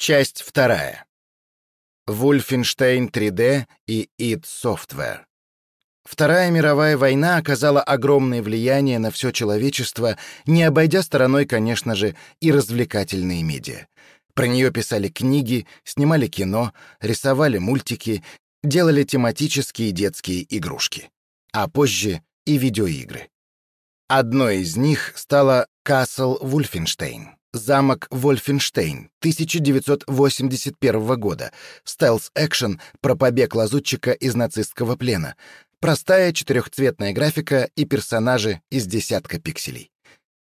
Часть вторая. Wolfenstein 3D и id Software. Вторая мировая война оказала огромное влияние на все человечество, не обойдя стороной, конечно же, и развлекательные медиа. Про нее писали книги, снимали кино, рисовали мультики, делали тематические детские игрушки. А позже и видеоигры. Одной из них стала Castle Wolfenstein. Замок Вольфенштейн 1981 года. Стелс-экшен про побег лазутчика из нацистского плена. Простая четырехцветная графика и персонажи из десятка пикселей.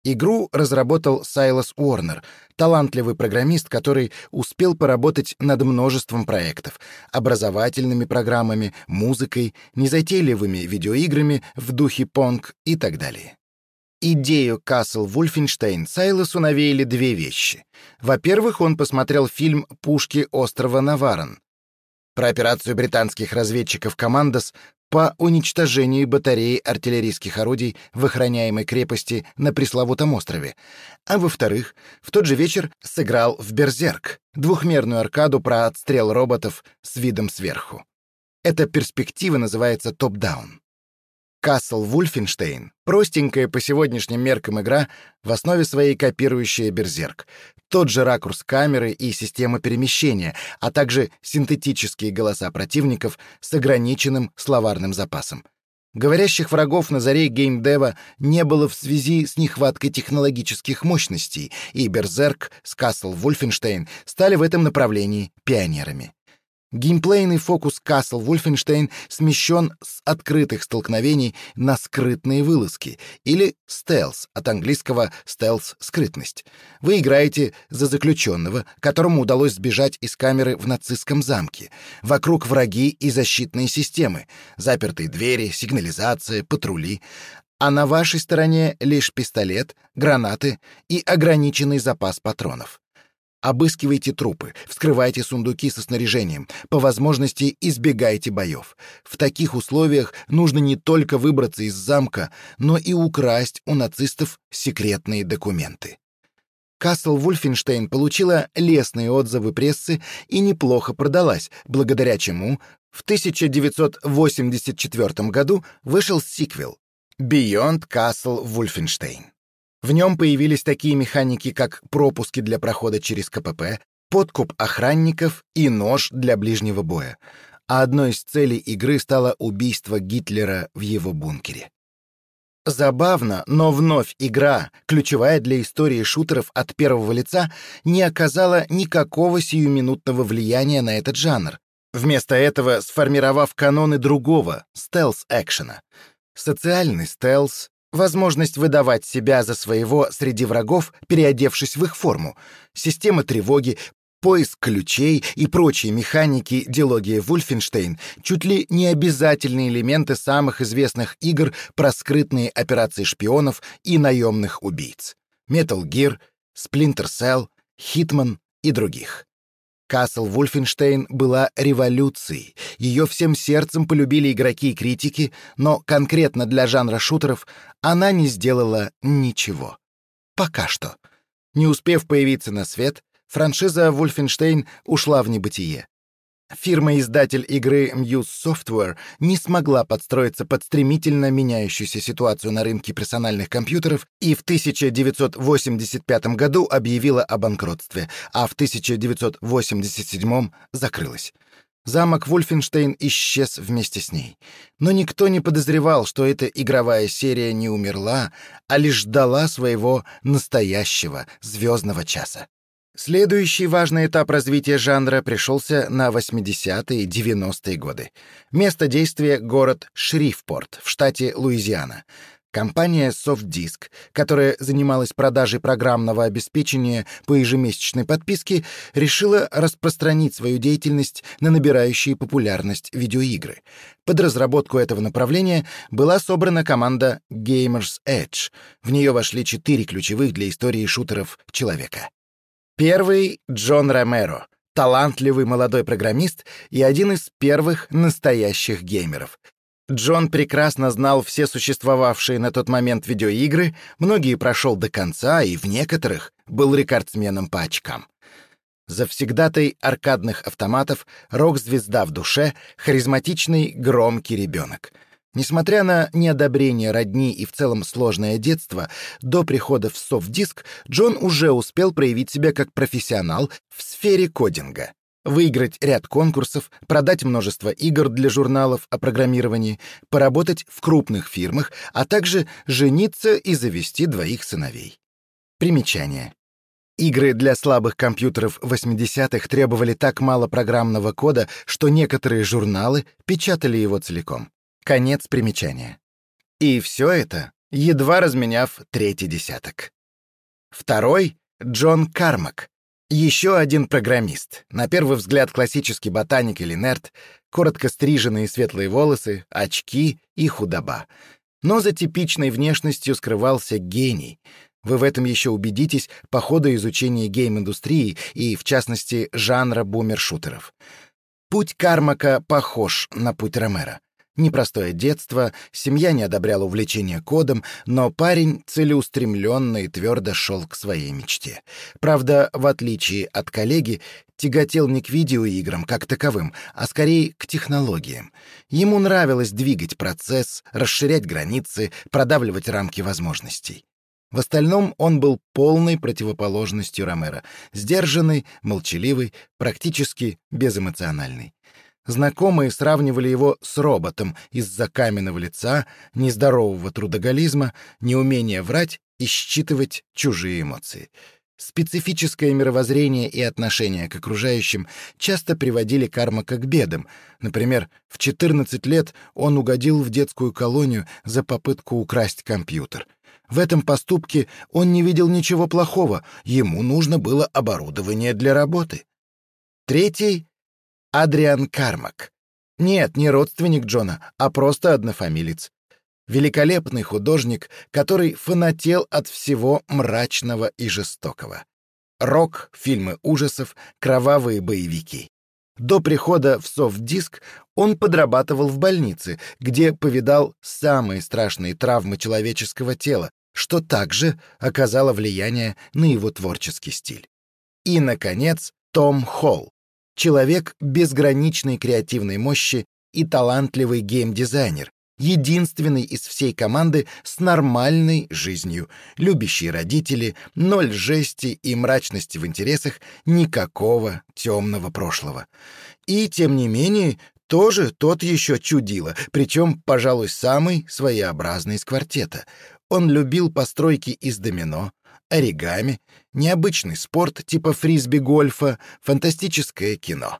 Игру разработал Сайлас Уорнер, талантливый программист, который успел поработать над множеством проектов — образовательными программами, музыкой, незатейливыми видеоиграми в духе Понг и так далее. Идею Касл Вульфенштейн Сайлосу навеяли две вещи. Во-первых, он посмотрел фильм «Пушки острова Наварон» про операцию британских разведчиков «Командос» по уничтожению батареи артиллерийских орудий в охраняемой крепости на пресловутом острове. А во-вторых, в тот же вечер сыграл в «Берзерк» двухмерную аркаду про отстрел роботов с видом сверху. Эта перспектива называется топ-даун. Касл Вульфенштейн — простенькая по сегодняшним меркам игра, в основе своей копирующая Берзерк. Тот же ракурс камеры и система перемещения, а также синтетические голоса противников с ограниченным словарным запасом. Говорящих врагов на заре геймдева не было в связи с нехваткой технологических мощностей, и Берзерк с Касл Вульфенштейн стали в этом направлении пионерами. Геймплейный фокус Castle Wolfenstein смещен с открытых столкновений на скрытные вылазки, или стелс, от английского stealth — скрытность. Вы играете за заключенного, которому удалось сбежать из камеры в нацистском замке. Вокруг враги и защитные системы, запертые двери, сигнализация, патрули. А на вашей стороне лишь пистолет, гранаты и ограниченный запас патронов. Обыскивайте трупы, вскрывайте сундуки со снаряжением, по возможности избегайте боев. В таких условиях нужно не только выбраться из замка, но и украсть у нацистов секретные документы. Касл Вульфенштейн получила лестные отзывы прессы и неплохо продалась, благодаря чему в 1984 году вышел сиквел «Beyond Castle Wolfenstein». В нем появились такие механики, как пропуски для прохода через КПП, подкуп охранников и нож для ближнего боя. А одной из целей игры стало убийство Гитлера в его бункере. Забавно, но вновь игра, ключевая для истории шутеров от первого лица, не оказала никакого сиюминутного влияния на этот жанр, вместо этого сформировав каноны другого, стелс-экшена. Социальный стелс, Возможность выдавать себя за своего среди врагов, переодевшись в их форму, система тревоги, поиск ключей и прочие механики дилогии Вульфенштейн чуть ли не обязательные элементы самых известных игр про скрытные операции шпионов и наемных убийц. Metal Gear, Splinter Cell, Hitman и других. Касл Вульфенштейн была революцией. Ее всем сердцем полюбили игроки и критики, но конкретно для жанра шутеров она не сделала ничего. Пока что. Не успев появиться на свет, франшиза Вульфенштейн ушла в небытие. Фирма-издатель игры Muse Software не смогла подстроиться под стремительно меняющуюся ситуацию на рынке персональных компьютеров и в 1985 году объявила о банкротстве, а в 1987 закрылась. Замок Вольфенштейн исчез вместе с ней. Но никто не подозревал, что эта игровая серия не умерла, а лишь ждала своего настоящего звездного часа. Следующий важный этап развития жанра пришелся на 80-е и 90-е годы. Место действия — город Шрифпорт в штате Луизиана. Компания SoftDisk, которая занималась продажей программного обеспечения по ежемесячной подписке, решила распространить свою деятельность на набирающие популярность видеоигры. Под разработку этого направления была собрана команда Gamers Edge. В нее вошли четыре ключевых для истории шутеров человека. Первый — Джон Ромеро, талантливый молодой программист и один из первых настоящих геймеров. Джон прекрасно знал все существовавшие на тот момент видеоигры, многие прошел до конца и в некоторых был рекордсменом по очкам. Завсегдатай аркадных автоматов, рок-звезда в душе, харизматичный, громкий ребенок. Несмотря на неодобрение родни и в целом сложное детство, до прихода в софт-диск Джон уже успел проявить себя как профессионал в сфере кодинга. Выиграть ряд конкурсов, продать множество игр для журналов о программировании, поработать в крупных фирмах, а также жениться и завести двоих сыновей. Примечание. Игры для слабых компьютеров 80-х требовали так мало программного кода, что некоторые журналы печатали его целиком. Конец примечания. И все это, едва разменяв третий десяток. Второй — Джон Кармак. Еще один программист. На первый взгляд классический ботаник или нерд, коротко стриженные светлые волосы, очки и худоба. Но за типичной внешностью скрывался гений — вы в этом еще убедитесь по ходу изучения гейм-индустрии и, в частности, жанра бумер-шутеров. Путь Кармака похож на путь Ромера. Непростое детство, семья не одобряла увлечение кодом, но парень целеустремленно и твердо шел к своей мечте. Правда, в отличие от коллеги, тяготел не к видеоиграм как таковым, а скорее к технологиям. Ему нравилось двигать процесс, расширять границы, продавливать рамки возможностей. В остальном он был полной противоположностью Ромера, сдержанный, молчаливый, практически безэмоциональный. Знакомые сравнивали его с роботом из-за каменного лица, нездорового трудоголизма, неумения врать и считывать чужие эмоции. Специфическое мировоззрение и отношение к окружающим часто приводили Кармака к бедам. Например, в 14 лет он угодил в детскую колонию за попытку украсть компьютер. В этом поступке он не видел ничего плохого, ему нужно было оборудование для работы. Третий — Адриан Кармак. Нет, не родственник Джона, а просто однофамилец. Великолепный художник, который фанател от всего мрачного и жестокого. Рок, фильмы ужасов, кровавые боевики. До прихода в софт-диск он подрабатывал в больнице, где повидал самые страшные травмы человеческого тела, что также оказало влияние на его творческий стиль. И, наконец, Том Холл, человек безграничной креативной мощи и талантливый геймдизайнер, единственный из всей команды с нормальной жизнью, любящий родители, ноль жести и мрачности в интересах, никакого темного прошлого. И, тем не менее, тоже тот еще чудило, причем, пожалуй, самый своеобразный из квартета. Он любил постройки из домино, оригами, необычный спорт типа фрисби-гольфа, фантастическое кино.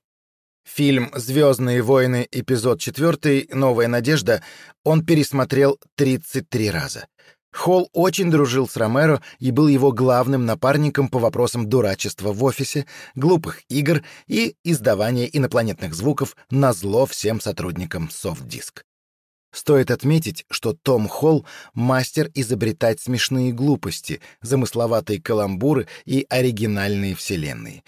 Фильм «Звездные войны. Эпизод 4. Новая надежда» он пересмотрел 33 раза. Холл очень дружил с Ромеро и был его главным напарником по вопросам дурачества в офисе, глупых игр и издавания инопланетных звуков на зло всем сотрудникам софт-диск. Стоит отметить, что Том Холл — мастер изобретать смешные глупости, замысловатые каламбуры и оригинальные вселенные.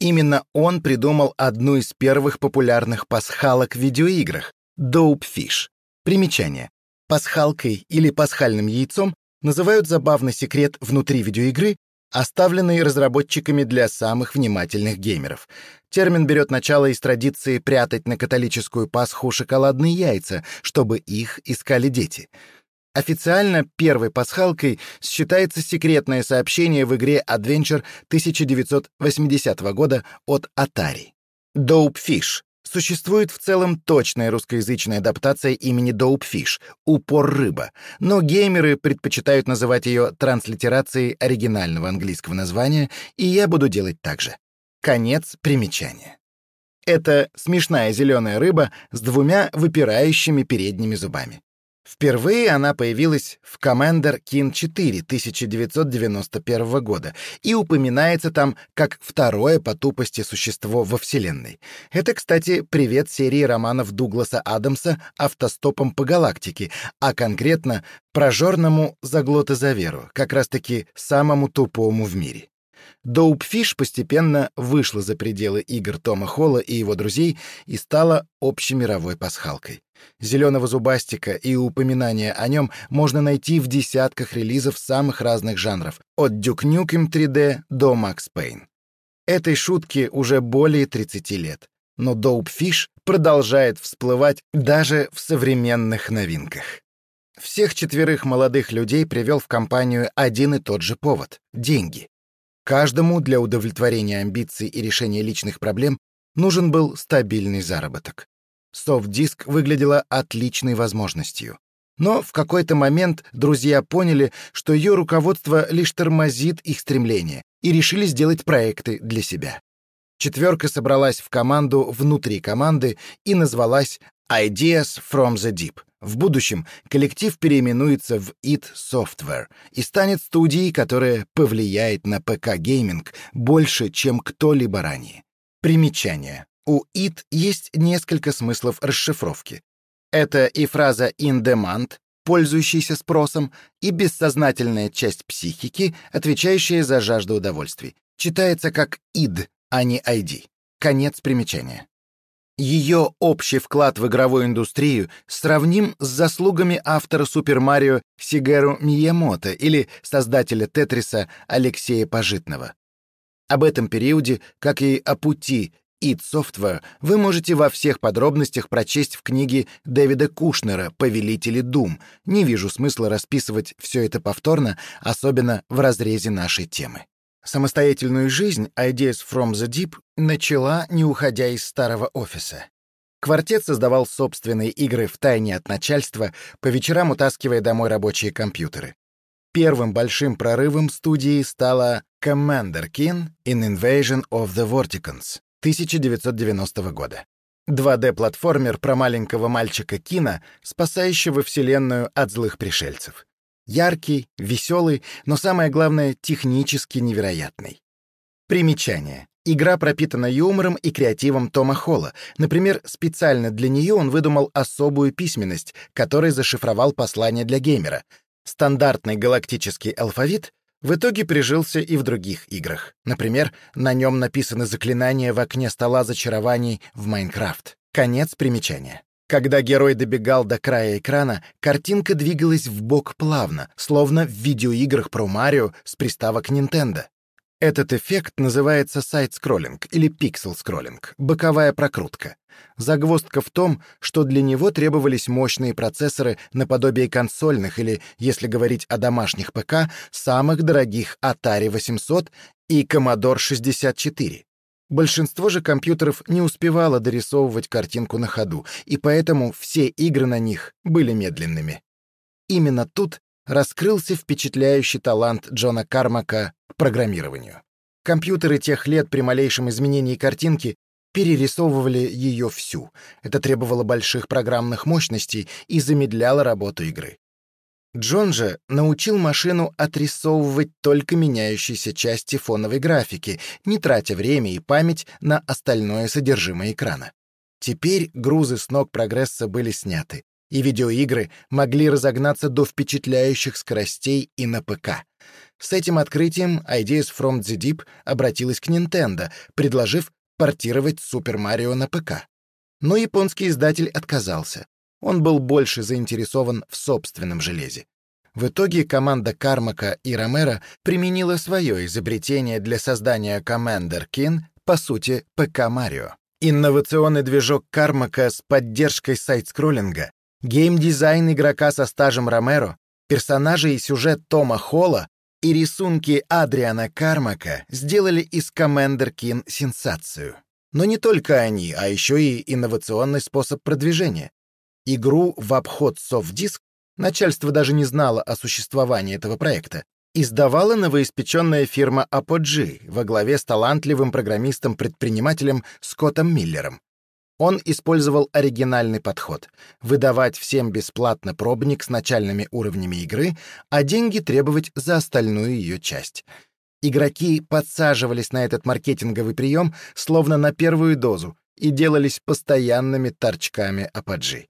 Именно он придумал одну из первых популярных пасхалок в видеоиграх — Dopefish. Примечание. Пасхалкой или пасхальным яйцом называют забавный секрет внутри видеоигры, оставленный разработчиками для самых внимательных геймеров. Термин берет начало из традиции прятать на католическую Пасху шоколадные яйца, чтобы их искали дети. Официально первой пасхалкой считается секретное сообщение в игре Adventure 1980 года от Atari. Dopefish Существует в целом точная русскоязычная адаптация имени Dopefish — «Упор рыба», но геймеры предпочитают называть ее транслитерацией оригинального английского названия, и я буду делать так же. Конец примечания. Это смешная зеленая рыба с двумя выпирающими передними зубами. Впервые она появилась в Commander Kin 4 1991 года и упоминается там как второе по тупости существо во Вселенной. Это, кстати, привет серии романов Дугласа Адамса «Автостопом по галактике», а конкретно прожорному заглотозаверу, как раз-таки самому тупому в мире. Доупфиш постепенно вышла за пределы игр Тома Холла и его друзей и стала общемировой пасхалкой. Зеленого зубастика и упоминания о нем можно найти в десятках релизов самых разных жанров, от Duke Nukem 3D до Max Payne. Этой шутке уже более 30 лет, но Доупфиш продолжает всплывать даже в современных новинках. Всех четверых молодых людей привел в компанию один и тот же повод — деньги. Каждому для удовлетворения амбиций и решения личных проблем нужен был стабильный заработок. Softdisk выглядела отличной возможностью. Но в какой-то момент друзья поняли, что ее руководство лишь тормозит их стремление, и решили сделать проекты для себя. Четверка собралась в команду внутри команды и назвалась Ideas from the Deep. В будущем коллектив переименуется в id Software и станет студией, которая повлияет на ПК-гейминг больше, чем кто-либо ранее. Примечание. У IT есть несколько смыслов расшифровки. Это и фраза «in demand», пользующийся спросом, и бессознательная часть психики, отвечающая за жажду удовольствий. Читается как «id», а не «id». Конец примечания. Ее общий вклад в игровую индустрию сравним с заслугами автора Супер Марио Сигеру Миямото или создателя Тетриса Алексея Пожитного. Об этом периоде, как и о пути id Software, вы можете во всех подробностях прочесть в книге Дэвида Кушнера «Повелители Дум». Не вижу смысла расписывать все это повторно, особенно в разрезе нашей темы. Самостоятельную жизнь Ideas from the Deep начала, не уходя из старого офиса. Квартет создавал собственные игры в тайне от начальства, по вечерам утаскивая домой рабочие компьютеры. Первым большим прорывом студии стала Commander King in Invasion of the Vorticons 1990 года. 2D-платформер про маленького мальчика Кина, спасающего Вселенную от злых пришельцев. Яркий, веселый, но самое главное, технически невероятный. Примечание. Игра пропитана юмором и креативом Тома Холла. Например, специально для нее он выдумал особую письменность, которой зашифровал послание для геймера. Стандартный галактический алфавит в итоге прижился и в других играх. Например, на нем написаны заклинания в окне стола зачарований в Майнкрафт. Конец примечания. Когда герой добегал до края экрана, картинка двигалась в бок плавно, словно в видеоиграх про Марио с приставок Nintendo. Этот эффект называется сайт-скроллинг или пиксел-скроллинг, боковая прокрутка. Загвоздка в том, что для него требовались мощные процессоры наподобие консольных или, если говорить о домашних ПК, самых дорогих Atari 800 и Commodore 64. Большинство же компьютеров не успевало дорисовывать картинку на ходу, и поэтому все игры на них были медленными. Именно тут раскрылся впечатляющий талант Джона Кармака к программированию. Компьютеры тех лет при малейшем изменении картинки перерисовывали ее всю. Это требовало больших программных мощностей и замедляло работу игры. Джон же научил машину отрисовывать только меняющиеся части фоновой графики, не тратя время и память на остальное содержимое экрана. Теперь грузы с ног прогресса были сняты, и видеоигры могли разогнаться до впечатляющих скоростей и на ПК. С этим открытием Ideas from the Deep обратилась к Nintendo, предложив портировать Super Mario на ПК. Но японский издатель отказался. Он был больше заинтересован в собственном железе. В итоге команда Кармака и Ромера применила свое изобретение для создания Commander Kin, по сути, ПК Марио. Инновационный движок Кармака с поддержкой сайт-скроллинга, геймдизайн игрока со стажем Ромеро, персонажи и сюжет Тома Холла и рисунки Адриана Кармака сделали из Commander Kin сенсацию. Но не только они, а еще и инновационный способ продвижения. Игру в обход софт-диск начальство даже не знало о существовании этого проекта, издавала новоиспеченная фирма Apogee во главе с талантливым программистом-предпринимателем Скоттом Миллером. Он использовал оригинальный подход — выдавать всем бесплатно пробник с начальными уровнями игры, а деньги требовать за остальную ее часть. Игроки подсаживались на этот маркетинговый прием словно на первую дозу и делались постоянными торчками Apogee.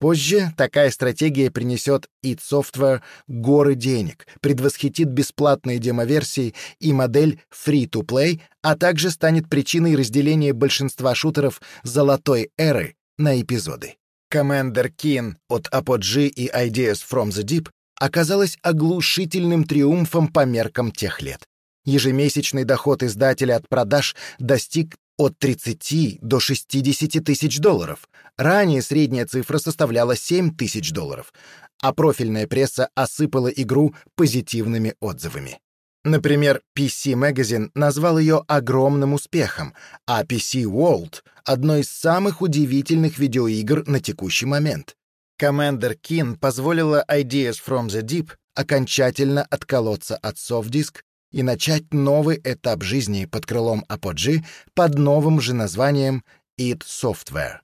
Позже такая стратегия принесет id Software горы денег, предвосхитит бесплатные демоверсии и модель Free-to-Play, а также станет причиной разделения большинства шутеров золотой эры на эпизоды. Commander Keen от Apogee и Ideas from the Deep оказалась оглушительным триумфом по меркам тех лет. Ежемесячный доход издателя от продаж достиг от 30 до 60 тысяч долларов. Ранее средняя цифра составляла 7 тысяч долларов, а профильная пресса осыпала игру позитивными отзывами. Например, PC Magazine назвал ее огромным успехом, а PC World — одной из самых удивительных видеоигр на текущий момент. Commander Keen позволила Ideas from the Deep окончательно отколоться от софтдиск и начать новый этап жизни под крылом Apogee под новым же названием id Software.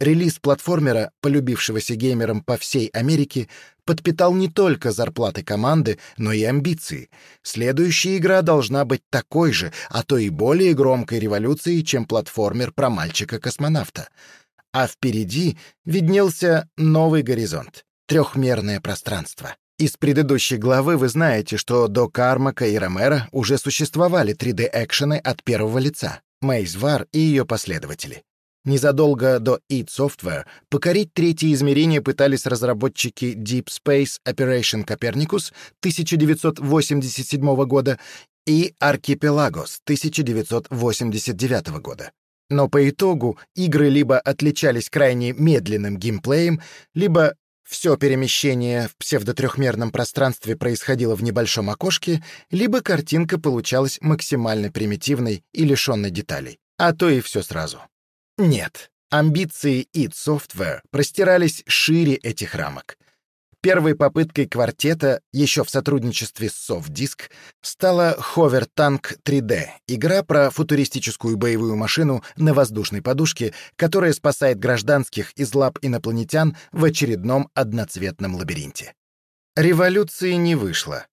Релиз платформера, полюбившегося геймерам по всей Америке, подпитал не только зарплаты команды, но и амбиции. Следующая игра должна быть такой же, а то и более громкой революцией, чем платформер про мальчика-космонавта. А впереди виднелся новый горизонт — трехмерное пространство. Из предыдущей главы вы знаете, что до Кармака и Ромера уже существовали 3D-экшены от первого лица, Мейз Вар и ее последователи. Незадолго до id Software покорить третье измерение пытались разработчики Deep Space Operation Copernicus 1987 года и Archipelagos 1989 года. Но по итогу игры либо отличались крайне медленным геймплеем, либо все перемещение в псевдотрехмерном пространстве происходило в небольшом окошке, либо картинка получалась максимально примитивной и лишенной деталей, а то и все сразу. Нет, амбиции id Software простирались шире этих рамок. Первой попыткой квартета, еще в сотрудничестве с SoftDisk, стала Hover Tank 3D, игра про футуристическую боевую машину на воздушной подушке, которая спасает гражданских из лап инопланетян в очередном одноцветном лабиринте. Революции не вышло.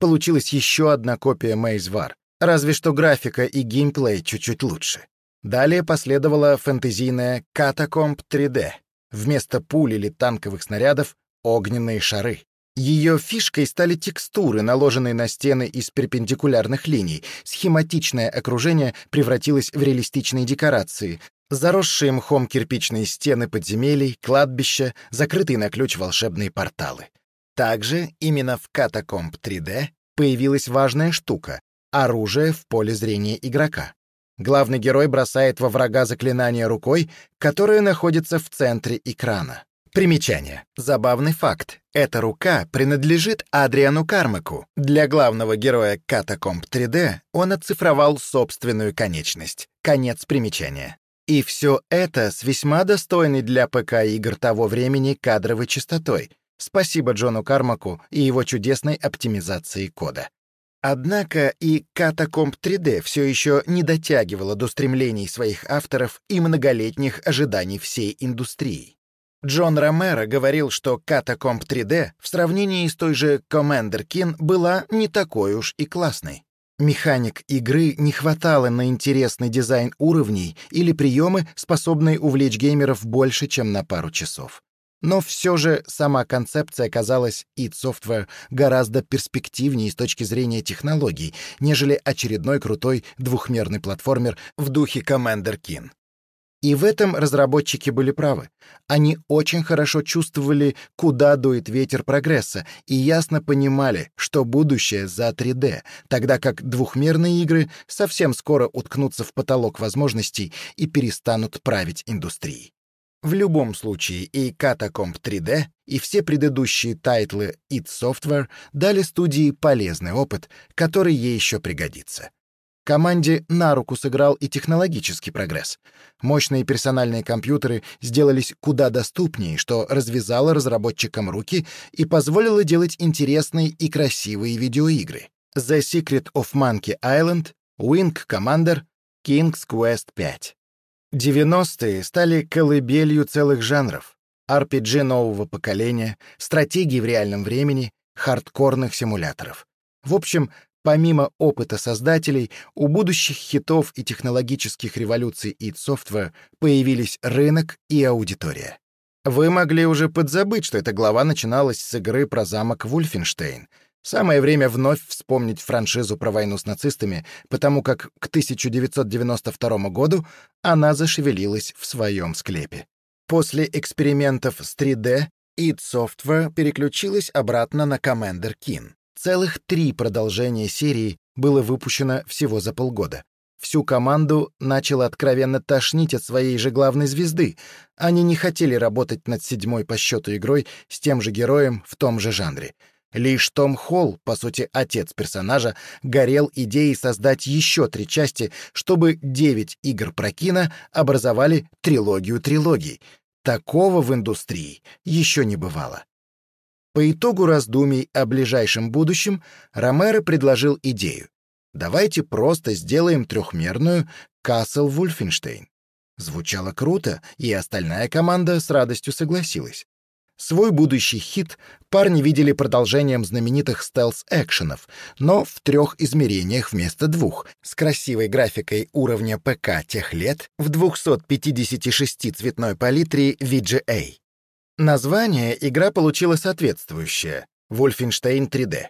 Получилась еще одна копия Maze War, разве что графика и геймплей чуть-чуть лучше. Далее последовала фэнтезийная Catacomb 3D. Вместо пуль или танковых снарядов огненные шары. Ее фишкой стали текстуры, наложенные на стены из перпендикулярных линий. Схематичное окружение превратилось в реалистичные декорации. Заросшие мхом кирпичные стены подземелий, кладбища, закрытые на ключ волшебные порталы. Также именно в Catacomb 3D появилась важная штука — оружие в поле зрения игрока. Главный герой бросает во врага заклинание рукой, которое находится в центре экрана. Примечание. Забавный факт. Эта рука принадлежит Адриану Кармаку. Для главного героя Катакомб 3D он оцифровал собственную конечность. Конец примечания. И все это с весьма достойной для ПК-игр того времени кадровой частотой. Спасибо Джону Кармаку и его чудесной оптимизации кода. Однако и Катакомб 3D все еще не дотягивала до стремлений своих авторов и многолетних ожиданий всей индустрии. Джон Ромеро говорил, что Catacomb 3D в сравнении с той же Commander Keen была не такой уж и классной. Механик игры не хватало на интересный дизайн уровней или приемы, способные увлечь геймеров больше, чем на пару часов. Но все же сама концепция казалась id Software гораздо перспективнее с точки зрения технологий, нежели очередной крутой двухмерный платформер в духе Commander Keen. И в этом разработчики были правы. Они очень хорошо чувствовали, куда дует ветер прогресса, и ясно понимали, что будущее за 3D, тогда как двухмерные игры совсем скоро уткнутся в потолок возможностей и перестанут править индустрией. В любом случае и Catacomb 3D, и все предыдущие тайтлы id Software дали студии полезный опыт, который ей еще пригодится. Команде на руку сыграл и технологический прогресс. Мощные персональные компьютеры сделались куда доступнее, что развязало разработчикам руки и позволило делать интересные и красивые видеоигры. The Secret of Monkey Island, Wing Commander, King's Quest 5. 90-е стали колыбелью целых жанров. RPG нового поколения, стратегии в реальном времени, хардкорных симуляторов. В общем, Помимо опыта создателей, у будущих хитов и технологических революций id Software появились рынок и аудитория. Вы могли уже подзабыть, что эта глава начиналась с игры про замок Вульфенштейн. Самое время вновь вспомнить франшизу про войну с нацистами, потому как к 1992 году она зашевелилась в своем склепе. После экспериментов с 3D id Software переключилась обратно на Commander Keen. Целых три продолжения серии было выпущено всего за полгода. Всю команду начало откровенно тошнить от своей же главной звезды. Они не хотели работать над седьмой по счету игрой с тем же героем в том же жанре. Лишь Том Холл, по сути, отец персонажа, горел идеей создать еще три части, чтобы девять игр про кино образовали трилогию трилогий. Такого в индустрии еще не бывало. По итогу раздумий о ближайшем будущем Ромеро предложил идею. Давайте просто сделаем трехмерную Касл Вульфенштейн. Звучало круто, и остальная команда с радостью согласилась. Свой будущий хит парни видели продолжением знаменитых стелс-экшенов, но в трех измерениях вместо двух, с красивой графикой уровня ПК тех лет в 256 цветной палитре VGA. Название игра получила соответствующее — Wolfenstein 3D.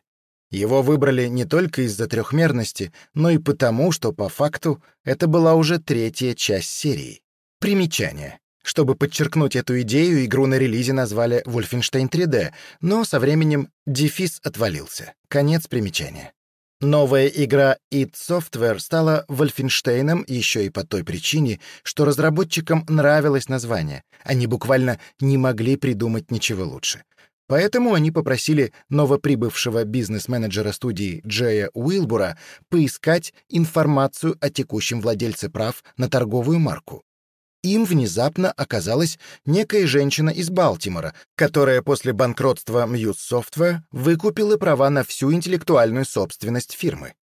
Его выбрали не только из-за трехмерности, но и потому, что по факту это была уже третья часть серии. Примечание. Чтобы подчеркнуть эту идею, игру на релизе назвали Wolfenstein 3D, но со временем дефис отвалился. Конец примечания. Новая игра id Software стала Wolfenstein еще и по той причине, что разработчикам нравилось название. Они буквально не могли придумать ничего лучше. Поэтому они попросили новоприбывшего бизнес-менеджера студии Джея Уилбура поискать информацию о текущем владельце прав на торговую марку. Им внезапно оказалась некая женщина из Балтимора, которая после банкротства Muse Software выкупила права на всю интеллектуальную собственность фирмы.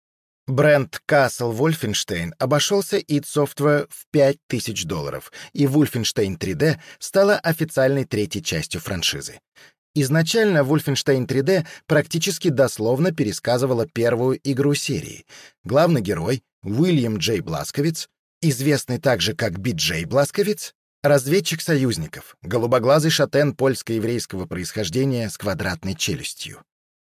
Бренд Castle Wolfenstein обошелся id Software в 5000 долларов, и Wolfenstein 3D стала официальной третьей частью франшизы. Изначально Wolfenstein 3D практически дословно пересказывала первую игру серии. Главный герой, Уильям Джей Бласковиц, известный также как Би-Джей Бласковиц, разведчик союзников, голубоглазый шатен польско-еврейского происхождения с квадратной челюстью.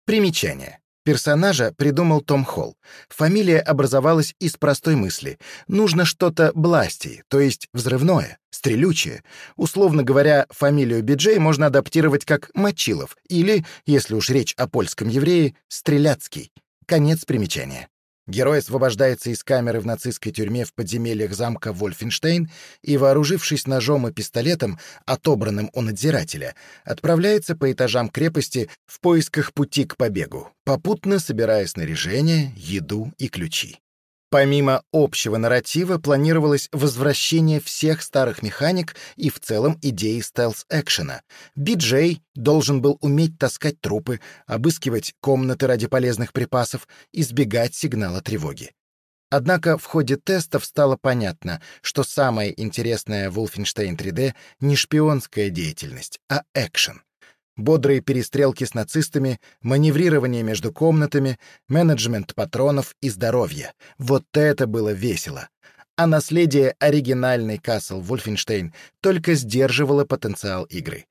Примечание. Персонажа придумал Том Холл. Фамилия образовалась из простой мысли. Нужно что-то бласти, то есть взрывное, стрелючее. Условно говоря, фамилию Биджей можно адаптировать как Мочилов или, если уж речь о польском еврее, Стреляцкий. Конец примечания. Герой освобождается из камеры в нацистской тюрьме в подземельях замка Вольфенштейн и, вооружившись ножом и пистолетом, отобранным у надзирателя, отправляется по этажам крепости в поисках пути к побегу, попутно собирая снаряжение, еду и ключи. Помимо общего нарратива планировалось возвращение всех старых механик и в целом идеи стелс-экшена. Биджей должен был уметь таскать трупы, обыскивать комнаты ради полезных припасов, избегать сигнала тревоги. Однако в ходе тестов стало понятно, что самое интересное в Wolfenstein 3D не шпионская деятельность, а экшен бодрые перестрелки с нацистами, маневрирование между комнатами, менеджмент патронов и здоровья. Вот это было весело. А наследие оригинальной Castle Wolfenstein только сдерживало потенциал игры.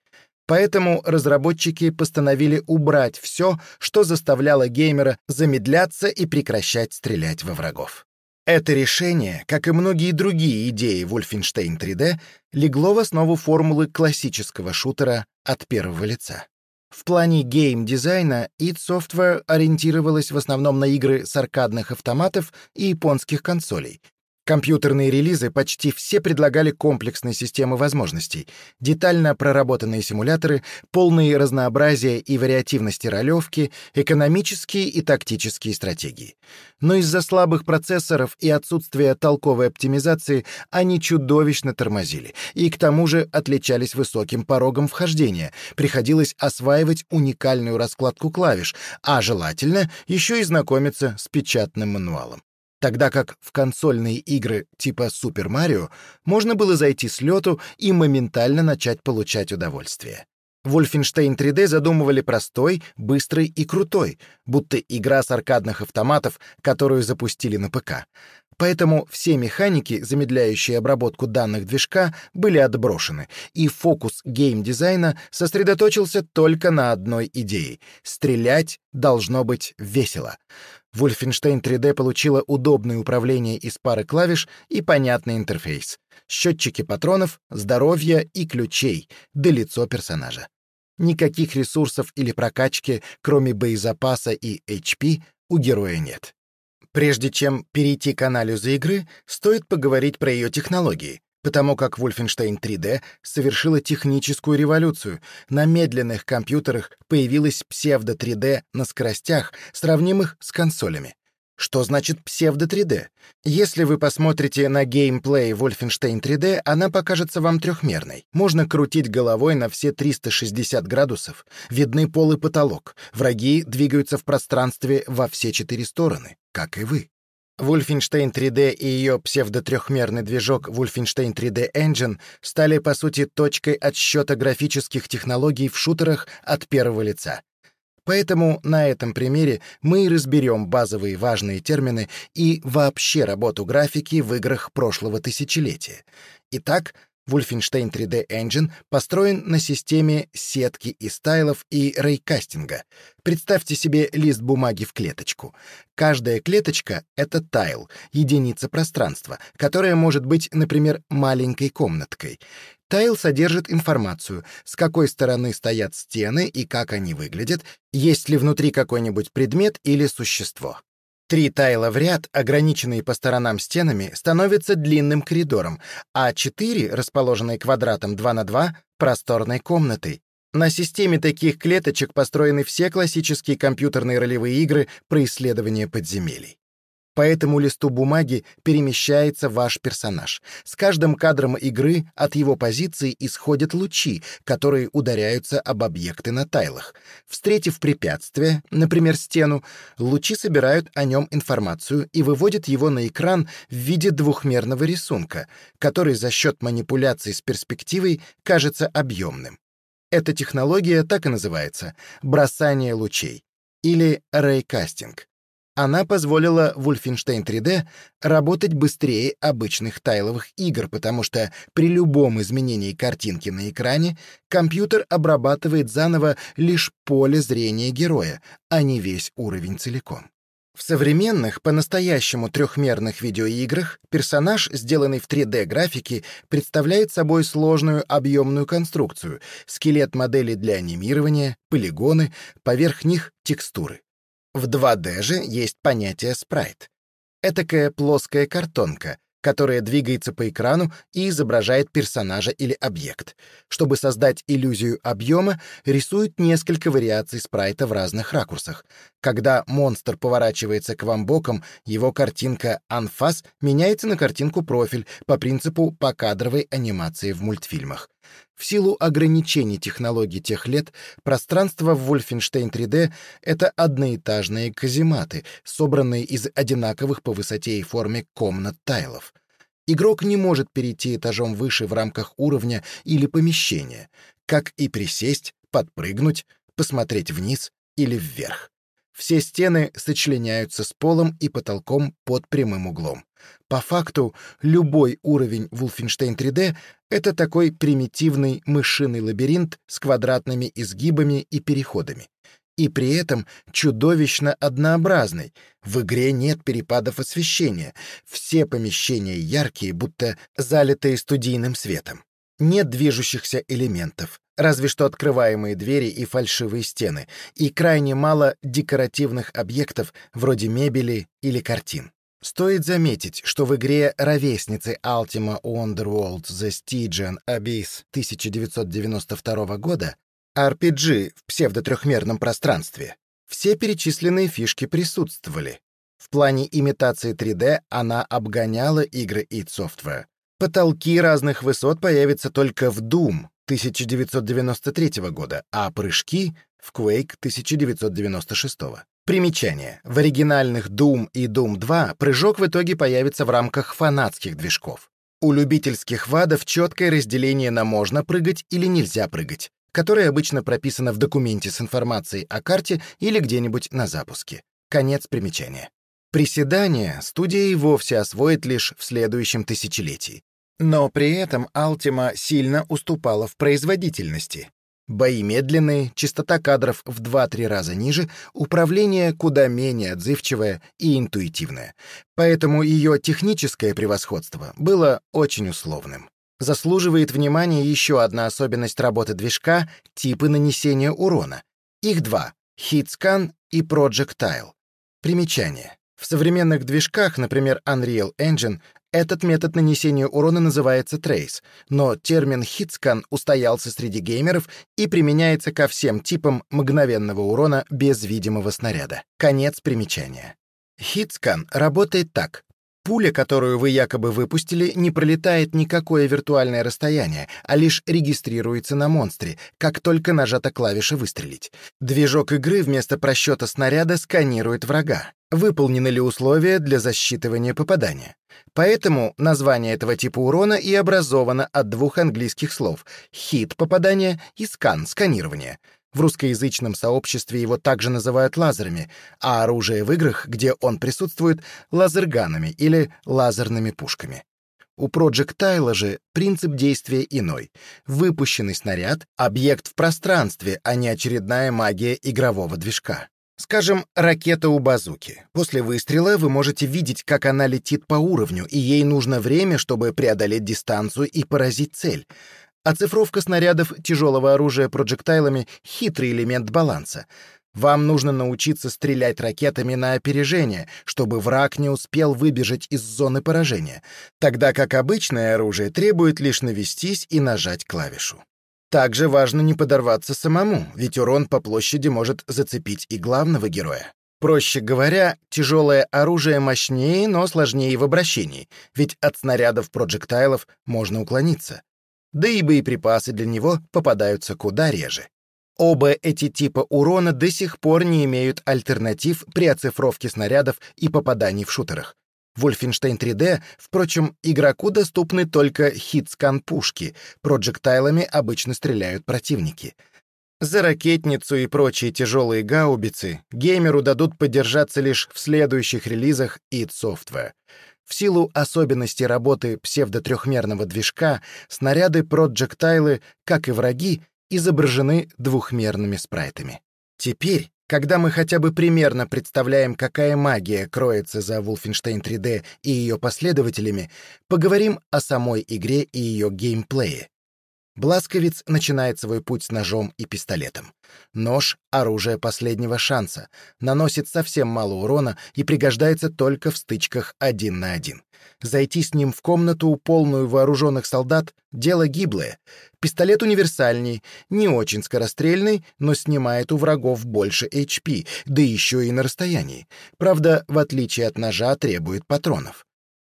Поэтому разработчики постановили убрать все, что заставляло геймера замедляться и прекращать стрелять во врагов. Это решение, как и многие другие идеи Wolfenstein 3D, легло в основу формулы классического шутера от первого лица. В плане гейм-дизайна id Software ориентировалась в основном на игры с аркадных автоматов и японских консолей, Компьютерные релизы почти все предлагали комплексные системы возможностей, детально проработанные симуляторы, полные разнообразия и вариативности ролевки, экономические и тактические стратегии. Но из-за слабых процессоров и отсутствия толковой оптимизации они чудовищно тормозили и к тому же отличались высоким порогом вхождения. Приходилось осваивать уникальную раскладку клавиш, а желательно еще и знакомиться с печатным мануалом тогда как в консольные игры типа Super Mario можно было зайти с лету и моментально начать получать удовольствие. Wolfenstein 3D задумывали простой, быстрый и крутой, будто игра с аркадных автоматов, которую запустили на ПК. Поэтому все механики, замедляющие обработку данных движка, были отброшены, и фокус геймдизайна сосредоточился только на одной идее — стрелять должно быть весело. Wolfenstein 3D получила удобное управление из пары клавиш и понятный интерфейс. Счетчики патронов, здоровья и ключей, да лицо персонажа. Никаких ресурсов или прокачки, кроме боезапаса и HP, у героя нет. Прежде чем перейти к анализу игры, стоит поговорить про ее технологии, потому как Wolfenstein 3D совершила техническую революцию. На медленных компьютерах появилась псевдо-3D на скоростях, сравнимых с консолями. Что значит псевдо-3D? Если вы посмотрите на геймплей Wolfenstein 3D, она покажется вам трехмерной. Можно крутить головой на все 360 градусов. Видны пол и потолок. Враги двигаются в пространстве во все четыре стороны, как и вы. Wolfenstein 3D и ее псевдотрехмерный движок Wolfenstein 3D Engine стали, по сути, точкой отсчета графических технологий в шутерах от первого лица. Поэтому на этом примере мы и разберем базовые важные термины и вообще работу графики в играх прошлого тысячелетия. Итак, Wolfenstein 3D Engine построен на системе сетки из тайлов и рейкастинга. Представьте себе лист бумаги в клеточку. Каждая клеточка — это тайл, единица пространства, которая может быть, например, маленькой комнаткой. Тайл содержит информацию, с какой стороны стоят стены и как они выглядят, есть ли внутри какой-нибудь предмет или существо. Три тайла в ряд, ограниченные по сторонам стенами, становятся длинным коридором, а четыре, расположенные квадратом 2 на 2, просторной комнатой. На системе таких клеточек построены все классические компьютерные ролевые игры про исследование подземелий. По этому листу бумаги перемещается ваш персонаж. С каждым кадром игры от его позиции исходят лучи, которые ударяются об объекты на тайлах. Встретив препятствие, например, стену, лучи собирают о нем информацию и выводят его на экран в виде двухмерного рисунка, который за счет манипуляций с перспективой кажется объемным. Эта технология так и называется — бросание лучей или рейкастинг. Она позволила Wolfenstein 3D работать быстрее обычных тайловых игр, потому что при любом изменении картинки на экране компьютер обрабатывает заново лишь поле зрения героя, а не весь уровень целиком. В современных, по-настоящему трехмерных видеоиграх персонаж, сделанный в 3D-графике, представляет собой сложную объемную конструкцию, скелет модели для анимирования, полигоны, поверх них текстуры. В 2D же есть понятие спрайт. Этакая плоская картонка, которая двигается по экрану и изображает персонажа или объект. Чтобы создать иллюзию объема, рисуют несколько вариаций спрайта в разных ракурсах. Когда монстр поворачивается к вам боком, его картинка анфас меняется на картинку профиль по принципу покадровой анимации в мультфильмах. В силу ограничений технологий тех лет, пространство в Wolfenstein 3D — это одноэтажные казематы, собранные из одинаковых по высоте и форме комнат тайлов. Игрок не может перейти этажом выше в рамках уровня или помещения, как и присесть, подпрыгнуть, посмотреть вниз или вверх. Все стены сочленяются с полом и потолком под прямым углом. По факту, любой уровень Wolfenstein 3D — это такой примитивный мышиный лабиринт с квадратными изгибами и переходами. И при этом чудовищно однообразный. В игре нет перепадов освещения. Все помещения яркие, будто залитые студийным светом. Нет движущихся элементов, разве что открываемые двери и фальшивые стены, и крайне мало декоративных объектов вроде мебели или картин. Стоит заметить, что в игре ровесницы Ultima Underworld The Stygian Abyss 1992 года RPG в псевдотрехмерном пространстве все перечисленные фишки присутствовали. В плане имитации 3D она обгоняла игры id Software. Потолки разных высот появятся только в Doom 1993 года, а прыжки — в Quake 1996. Примечание. В оригинальных Doom и Doom 2 прыжок в итоге появится в рамках фанатских движков. У любительских вадов четкое разделение на «можно прыгать» или «нельзя прыгать», которое обычно прописано в документе с информацией о карте или где-нибудь на запуске. Конец примечания. Приседания студия и вовсе освоит лишь в следующем тысячелетии. Но при этом Altima сильно уступала в производительности. Бои медленные, частота кадров в 2-3 раза ниже, управление куда менее отзывчивое и интуитивное. Поэтому ее техническое превосходство было очень условным. Заслуживает внимания еще одна особенность работы движка — типы нанесения урона. Их два — HitScan и Projectile. Примечание. В современных движках, например, Unreal Engine, этот метод нанесения урона называется trace, но термин hitscan устоялся среди геймеров и применяется ко всем типам мгновенного урона без видимого снаряда. Конец примечания. Hitscan работает так. Пуля, которую вы якобы выпустили, не пролетает никакое виртуальное расстояние, а лишь регистрируется на монстре, как только нажата клавиша «Выстрелить». Движок игры вместо просчета снаряда сканирует врага. Выполнены ли условия для засчитывания попадания? Поэтому название этого типа урона и образовано от двух английских слов «хит» — попадание и «скан» — сканирование — в русскоязычном сообществе его также называют лазерами, а оружие в играх, где он присутствует, — лазерганами или лазерными пушками. У Projectile же принцип действия иной. Выпущенный снаряд — объект в пространстве, а не очередная магия игрового движка. Скажем, ракета у базуки. После выстрела вы можете видеть, как она летит по уровню, и ей нужно время, чтобы преодолеть дистанцию и поразить цель. Оцифровка снарядов тяжелого оружия проджектайлами — хитрый элемент баланса. Вам нужно научиться стрелять ракетами на опережение, чтобы враг не успел выбежать из зоны поражения, тогда как обычное оружие требует лишь навестись и нажать клавишу. Также важно не подорваться самому, ведь урон по площади может зацепить и главного героя. Проще говоря, тяжелое оружие мощнее, но сложнее в обращении, ведь от снарядов проджектайлов можно уклониться да и боеприпасы для него попадаются куда реже. Оба эти типа урона до сих пор не имеют альтернатив при оцифровке снарядов и попаданий в шутерах. Wolfenstein 3D, впрочем, игроку доступны только хитскан пушки, проджектайлами обычно стреляют противники. За ракетницу и прочие тяжелые гаубицы геймеру дадут подержаться лишь в следующих релизах id Software. В силу особенностей работы псевдотрехмерного движка, снаряды проджектайлы, как и враги, изображены двухмерными спрайтами. Теперь, когда мы хотя бы примерно представляем, какая магия кроется за Wolfenstein 3D и ее последователями, поговорим о самой игре и ее геймплее. Бласковиц начинает свой путь с ножом и пистолетом. Нож — оружие последнего шанса, наносит совсем мало урона и пригождается только в стычках один на один. Зайти с ним в комнату, полную вооруженных солдат — дело гиблое. Пистолет универсальный, не очень скорострельный, но снимает у врагов больше HP, да еще и на расстоянии. Правда, в отличие от ножа, требует патронов.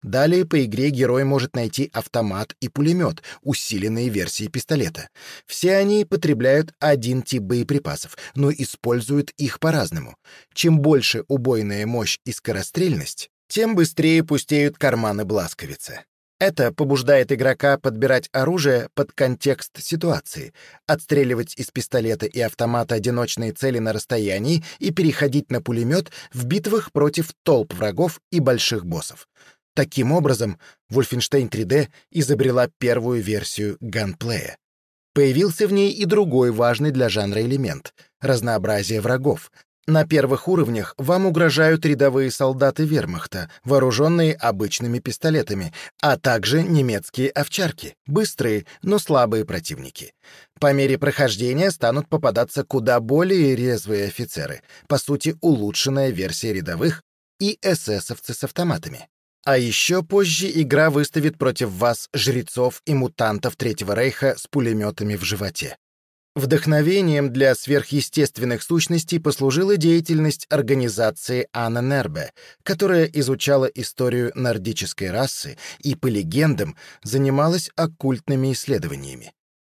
Далее по игре герой может найти автомат и пулемет, усиленные версии пистолета. Все они потребляют один тип боеприпасов, но используют их по-разному. Чем больше убойная мощь и скорострельность, тем быстрее пустеют карманы бласковицы. Это побуждает игрока подбирать оружие под контекст ситуации, отстреливать из пистолета и автомата одиночные цели на расстоянии и переходить на пулемет в битвах против толп врагов и больших боссов. Таким образом, Wolfenstein 3D изобрела первую версию ганплея. Появился в ней и другой важный для жанра элемент — разнообразие врагов. На первых уровнях вам угрожают рядовые солдаты вермахта, вооруженные обычными пистолетами, а также немецкие овчарки, быстрые, но слабые противники. По мере прохождения станут попадаться куда более резвые офицеры, по сути, улучшенная версия рядовых и эсэсовцы с автоматами. А еще позже игра выставит против вас жрецов и мутантов Третьего Рейха с пулеметами в животе. Вдохновением для сверхъестественных сущностей послужила деятельность организации Анненербе, которая изучала историю нордической расы и, по легендам, занималась оккультными исследованиями.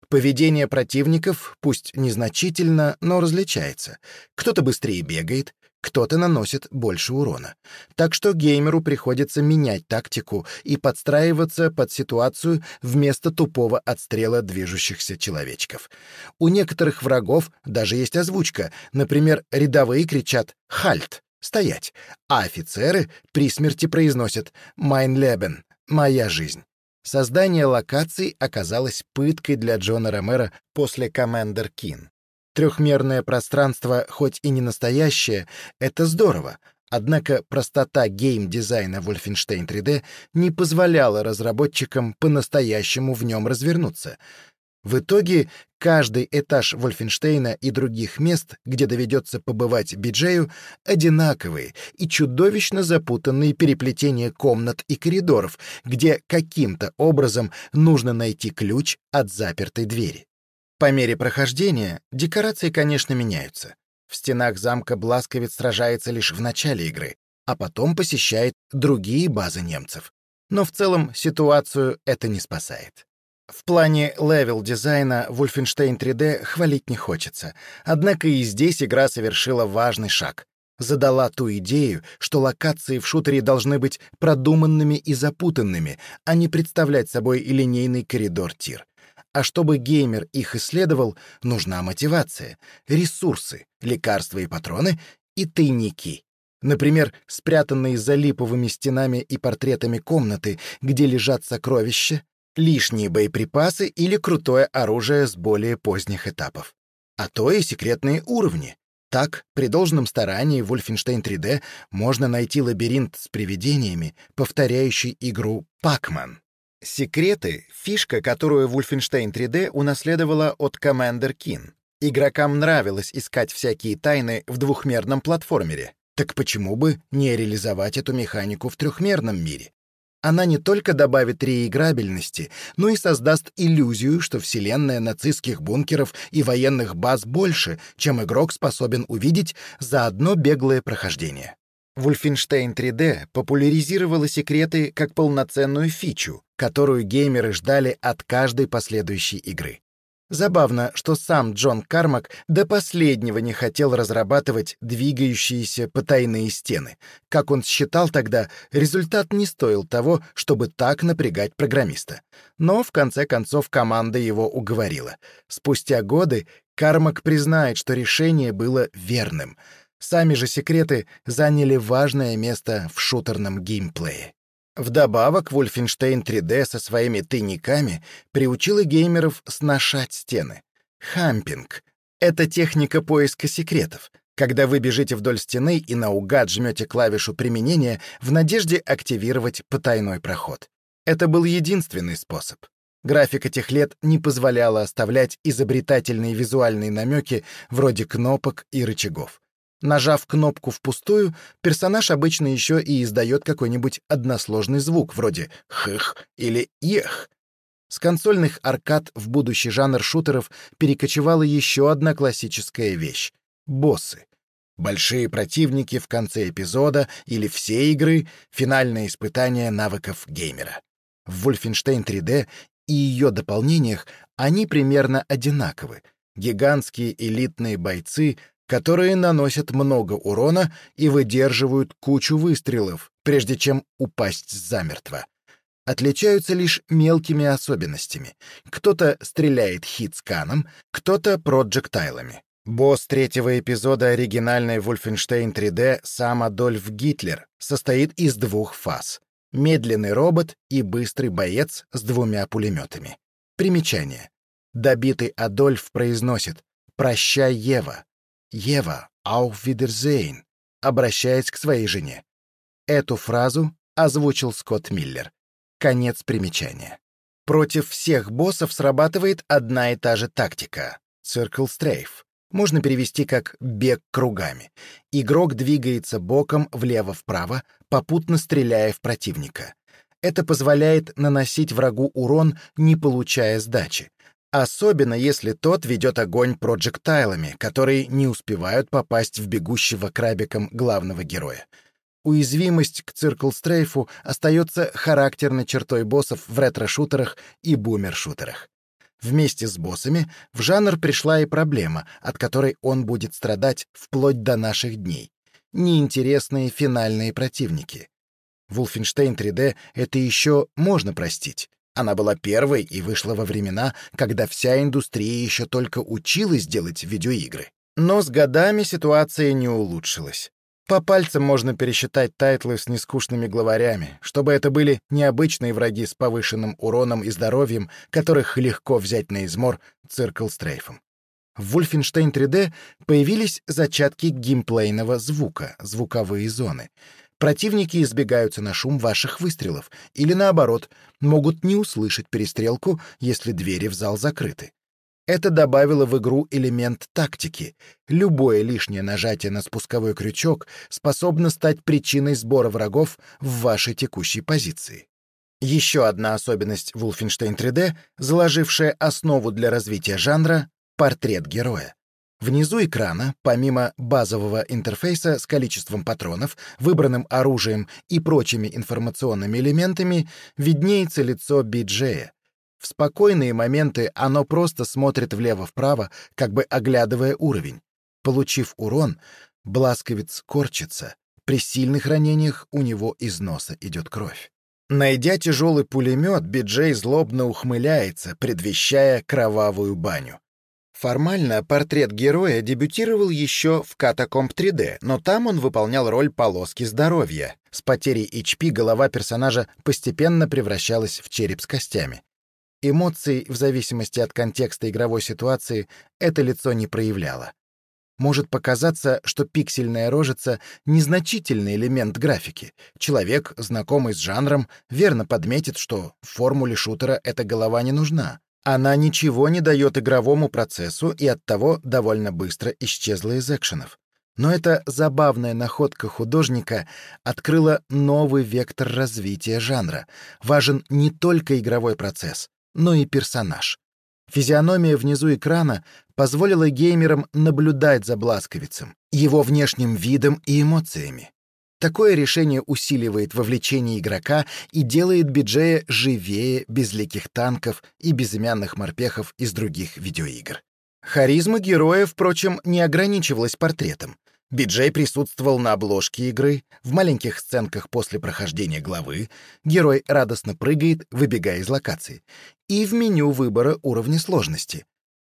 Поведение противников, пусть незначительно, но различается. Кто-то быстрее бегает, кто-то наносит больше урона. Так что геймеру приходится менять тактику и подстраиваться под ситуацию вместо тупого отстрела движущихся человечков. У некоторых врагов даже есть озвучка. Например, рядовые кричат «Хальт!» «Стоять!», а офицеры при смерти произносят «Mein Leben!» «Моя жизнь!». Создание локаций оказалось пыткой для Джона Ромера после Commander Keen. Трехмерное пространство, хоть и не настоящее, это здорово, однако простота гейм-дизайна Wolfenstein 3D не позволяла разработчикам по-настоящему в нем развернуться. В итоге каждый этаж Вольфенштейна и других мест, где доведется побывать Биджею, одинаковые и чудовищно запутанные переплетения комнат и коридоров, где каким-то образом нужно найти ключ от запертой двери. По мере прохождения декорации, конечно, меняются. В стенах замка Бласковиц сражается лишь в начале игры, а потом посещает другие базы немцев. Но в целом ситуацию это не спасает. В плане левел-дизайна Wolfenstein 3D хвалить не хочется, однако и здесь игра совершила важный шаг. Задала ту идею, что локации в шутере должны быть продуманными и запутанными, а не представлять собой линейный коридор-тир. А чтобы геймер их исследовал, нужна мотивация, ресурсы, лекарства и патроны и тайники. Например, спрятанные за липовыми стенами и портретами комнаты, где лежат сокровища, лишние боеприпасы или крутое оружие с более поздних этапов. А то и секретные уровни. Так, при должном старании в Wolfenstein 3D можно найти лабиринт с привидениями, повторяющий игру Pac-Man. Секреты — фишка, которую Wolfenstein 3D унаследовала от Commander Keen. Игрокам нравилось искать всякие тайны в двухмерном платформере. Так почему бы не реализовать эту механику в трехмерном мире? Она не только добавит реиграбельности, но и создаст иллюзию, что вселенная нацистских бункеров и военных баз больше, чем игрок способен увидеть за одно беглое прохождение. Wolfenstein 3D популяризировала секреты как полноценную фичу, которую геймеры ждали от каждой последующей игры. Забавно, что сам Джон Кармак до последнего не хотел разрабатывать двигающиеся потайные стены. Как он считал тогда, результат не стоил того, чтобы так напрягать программиста. Но, в конце концов, команда его уговорила. Спустя годы Кармак признает, что решение было верным. Сами же секреты заняли важное место в шутерном геймплее. Вдобавок, Wolfenstein 3D со своими тайниками приучила геймеров сношать стены. Хампинг — это техника поиска секретов, когда вы бежите вдоль стены и наугад жмете клавишу применения в надежде активировать потайной проход. Это был единственный способ. Графика тех лет не позволяла оставлять изобретательные визуальные намеки вроде кнопок и рычагов. Нажав кнопку впустую, персонаж обычно еще и издает какой-нибудь односложный звук, вроде «хых» или «ех». С консольных аркад в будущий жанр шутеров перекочевала еще одна классическая вещь — боссы. Большие противники в конце эпизода или всей игры — финальное испытание навыков геймера. В Wolfenstein 3D и ее дополнениях они примерно одинаковы. Гигантские элитные бойцы которые наносят много урона и выдерживают кучу выстрелов, прежде чем упасть замертво. Отличаются лишь мелкими особенностями. Кто-то стреляет хит-сканом, кто-то проджектайлами. Босс третьего эпизода оригинальной Wolfenstein 3D, сам Адольф Гитлер, состоит из двух фаз. Медленный робот и быстрый боец с двумя пулеметами. Примечание. Добитый Адольф произносит «Прощай, Ева», «Ева, auf Wiedersehen», обращаясь к своей жене. Эту фразу озвучил Скотт Миллер. Конец примечания. Против всех боссов срабатывает одна и та же тактика — Strafe. Можно перевести как «бег кругами». Игрок двигается боком влево-вправо, попутно стреляя в противника. Это позволяет наносить врагу урон, не получая сдачи. Особенно если тот ведет огонь проджектайлами, которые не успевают попасть в бегущего крабиком главного героя. Уязвимость к циркл-стрейфу остается характерной чертой боссов в ретро-шутерах и бумер-шутерах. Вместе с боссами в жанр пришла и проблема, от которой он будет страдать вплоть до наших дней. Неинтересные финальные противники. Wolfenstein 3D это еще можно простить. Она была первой и вышла во времена, когда вся индустрия еще только училась делать видеоигры. Но с годами ситуация не улучшилась. По пальцам можно пересчитать тайтлы с нескучными главарями, чтобы это были необычные враги с повышенным уроном и здоровьем, которых легко взять на измор циркл-стрейфом. В Wolfenstein 3D появились зачатки геймплейного звука, звуковые зоны — Противники избегаются на шум ваших выстрелов или, наоборот, могут не услышать перестрелку, если двери в зал закрыты. Это добавило в игру элемент тактики. Любое лишнее нажатие на спусковой крючок способно стать причиной сбора врагов в вашей текущей позиции. Еще одна особенность Wolfenstein 3D, заложившая основу для развития жанра — портрет героя. Внизу экрана, помимо базового интерфейса с количеством патронов, выбранным оружием и прочими информационными элементами, виднеется лицо Биджея, в спокойные моменты оно просто смотрит влево-вправо, как бы оглядывая уровень. Получив урон, Бласковец корчится. При сильных ранениях у него из носа идет кровь. Найдя тяжелый пулемет, Биджей злобно ухмыляется, предвещая кровавую баню. Формально портрет героя дебютировал еще в Катакомб 3D, но там он выполнял роль полоски здоровья. С потерей HP голова персонажа постепенно превращалась в череп с костями. Эмоций, в зависимости от контекста игровой ситуации, это лицо не проявляло. Может показаться, что пиксельная рожица — незначительный элемент графики. Человек, знакомый с жанром, верно подметит, что в формуле шутера эта голова не нужна. Она ничего не дает игровому процессу и оттого довольно быстро исчезла из экшенов. Но эта забавная находка художника открыла новый вектор развития жанра. Важен не только игровой процесс, но и персонаж. Физиономия внизу экрана позволила геймерам наблюдать за Бласковицем, его внешним видом и эмоциями. Такое решение усиливает вовлечение игрока и делает биджея живее безликих танков и безымянных морпехов из других видеоигр. Харизма героя, впрочем, не ограничивалась портретом. Биджей присутствовал на обложке игры, в маленьких сценках после прохождения главы, герой радостно прыгает, выбегая из локации, и в меню выбора уровня сложности.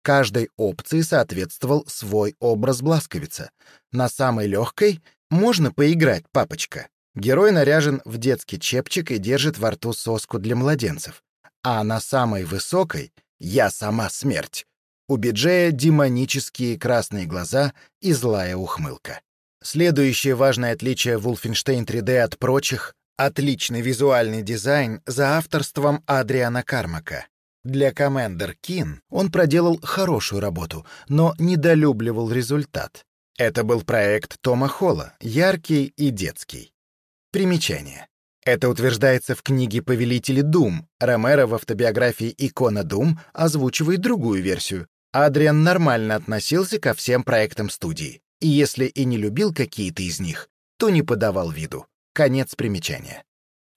Каждой опции соответствовал свой образ Бласковица. На самой легкой можно поиграть, папочка. Герой наряжен в детский чепчик и держит во рту соску для младенцев. А на самой высокой — я сама смерть. У Биджея демонические красные глаза и злая ухмылка. Следующее важное отличие Wolfenstein 3D от прочих — отличный визуальный дизайн за авторством Адриана Кармака. Для Commander Keen он проделал хорошую работу, но недолюбливал результат. Это был проект Тома Холла, яркий и детский. Примечание. Это утверждается в книге «Повелители Дум». Ромеро в автобиографии «Икона Дум» озвучивает другую версию, Адриан нормально относился ко всем проектам студии, и если и не любил какие-то из них, то не подавал виду. Конец примечания.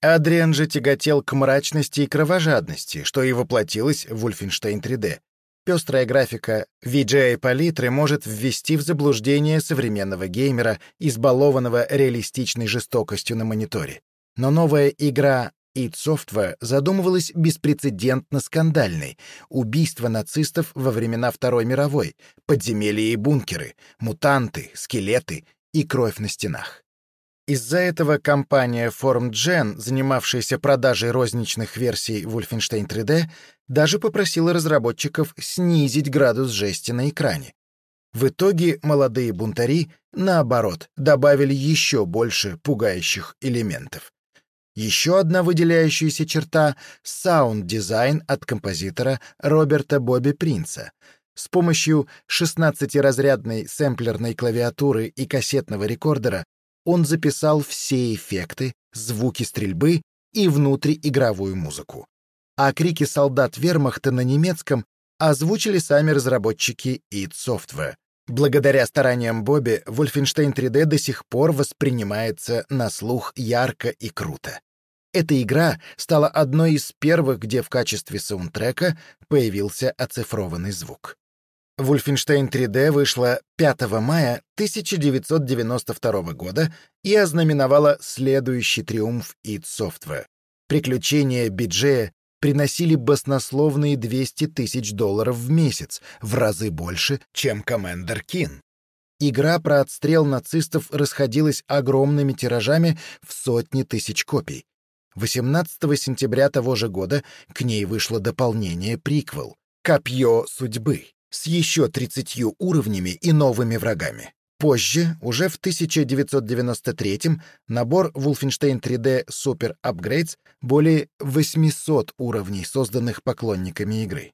Адриан же тяготел к мрачности и кровожадности, что и воплотилось в Wolfenstein 3D. Пестрая графика VGA-палитры может ввести в заблуждение современного геймера, избалованного реалистичной жестокостью на мониторе. Но новая игра id Software задумывалась беспрецедентно скандальной. Убийства нацистов во времена Второй мировой, подземелья и бункеры, мутанты, скелеты и кровь на стенах. Из-за этого компания FormGen, занимавшаяся продажей розничных версий Wolfenstein 3D, даже попросила разработчиков снизить градус жести на экране. В итоге молодые бунтари, наоборот, добавили еще больше пугающих элементов. Еще одна выделяющаяся черта — саунд-дизайн от композитора Роберта Бобби Принца. С помощью 16-разрядной сэмплерной клавиатуры и кассетного рекордера он записал все эффекты, звуки стрельбы и внутриигровую музыку. А крики солдат вермахта на немецком озвучили сами разработчики id Software. Благодаря стараниям Бобби, Wolfenstein 3D до сих пор воспринимается на слух ярко и круто. Эта игра стала одной из первых, где в качестве саундтрека появился оцифрованный звук. Wolfenstein 3D вышла 5 мая 1992 года и ознаменовала следующий триумф id Software. Приключения Биджея приносили баснословные 200 тысяч долларов в месяц, в разы больше, чем Commander Keen. Игра про отстрел нацистов расходилась огромными тиражами в сотни тысяч копий. 18 сентября того же года к ней вышло дополнение приквел «Копье судьбы» с еще 30 уровнями и новыми врагами. Позже, уже в 1993 набор Wolfenstein 3D Super Upgrades более 800 уровней, созданных поклонниками игры.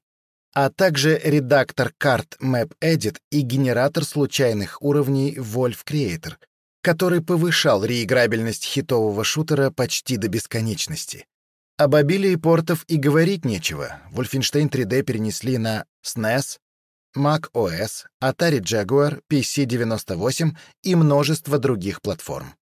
а также редактор карт Map Edit и генератор случайных уровней Wolf Creator, который повышал реиграбельность хитового шутера почти до бесконечности. Об обилии портов и говорить нечего. Wolfenstein 3D перенесли на SNES, Mac OS, Atari Jaguar, PC-98 и множество других платформ.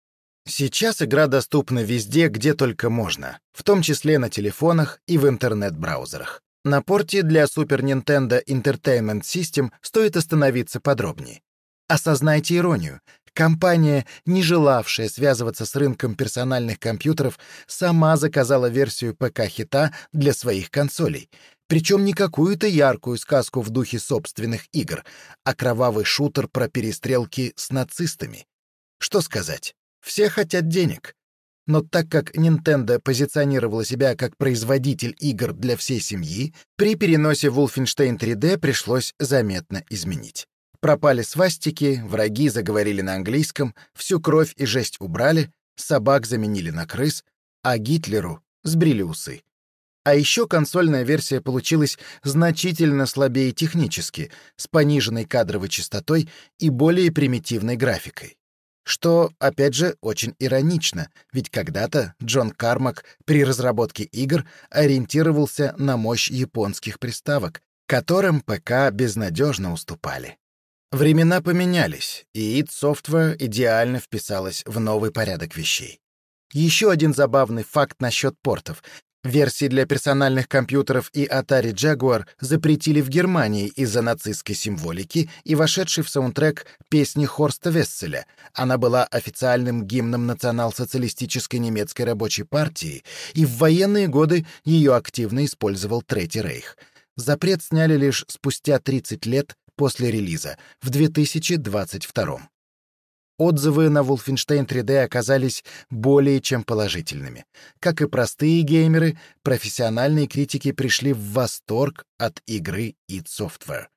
Сейчас игра доступна везде, где только можно, в том числе на телефонах и в интернет-браузерах. На порте для Super Nintendo Entertainment System стоит остановиться подробнее. Осознайте иронию. Компания, не желавшая связываться с рынком персональных компьютеров, сама заказала версию ПК-хита для своих консолей. Причем не какую-то яркую сказку в духе собственных игр, а кровавый шутер про перестрелки с нацистами. Что сказать? Все хотят денег. Но так как Nintendo позиционировала себя как производитель игр для всей семьи, при переносе Wolfenstein 3D пришлось заметно изменить. Пропали свастики, враги заговорили на английском, всю кровь и жесть убрали, собак заменили на крыс, а Гитлеру сбрили усы. А еще консольная версия получилась значительно слабее технически, с пониженной кадровой частотой и более примитивной графикой. Что, опять же, очень иронично, ведь когда-то Джон Кармак при разработке игр ориентировался на мощь японских приставок, которым ПК безнадежно уступали. Времена поменялись, и id Software идеально вписалась в новый порядок вещей. Еще один забавный факт насчет портов. Версии для персональных компьютеров и Atari Jaguar запретили в Германии из-за нацистской символики и вошедшей в саундтрек песни Хорста Весселя. Она была официальным гимном национал-социалистической немецкой рабочей партии, и в военные годы ее активно использовал Третий Рейх. Запрет сняли лишь спустя 30 лет после релиза, в 2022. Отзывы на Wolfenstein 3D оказались более чем положительными. Как и простые геймеры, профессиональные критики пришли в восторг от игры id Software.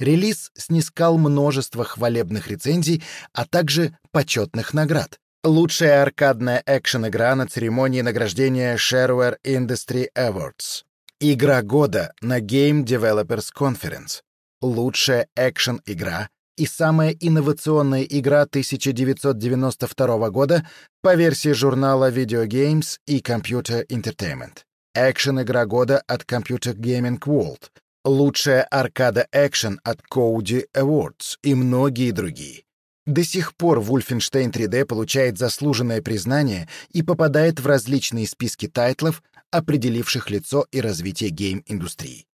Релиз снискал множество хвалебных рецензий, а также почетных наград. Лучшая аркадная экшен-игра на церемонии награждения Shareware Industry Awards. Игра года на Game Developers Conference лучшая экшен-игра и самая инновационная игра 1992 года по версии журнала Video Games и Computer Entertainment. Экшен-игра года от Computer Gaming World. Лучшая аркада-экшен от Codie Awards и многие другие. До сих пор Wolfenstein 3D получает заслуженное признание и попадает в различные списки тайтлов, определивших лицо и развитие гейм-индустрии.